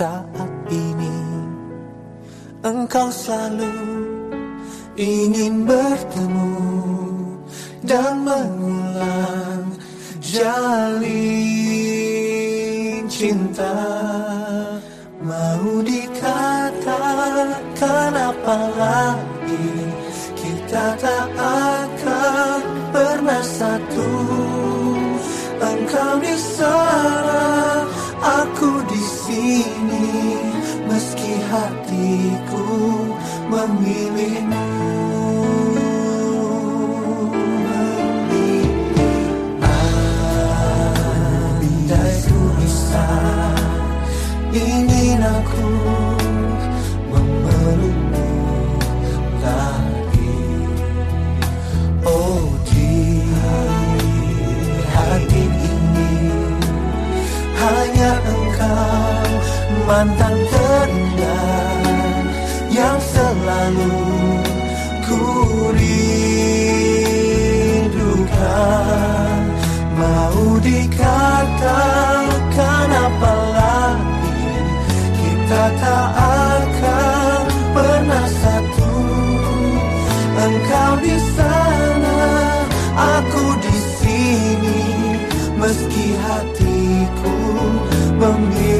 saat ini Engkau selalu ingin bertemu Dan mengulang jalin cinta. Mau dikatakan apa lagi Kita tak akan pernah satu. Engkau di di sini meski hatiku memilihmu. Andai ku bisa ingin aku rendah yang selalu ku rindukan. Mau dikatakan apa lagi kita tak akan pernah satu. Engkau di sana aku di sini meski hatiku memilih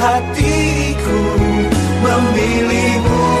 hatiku memilihmu.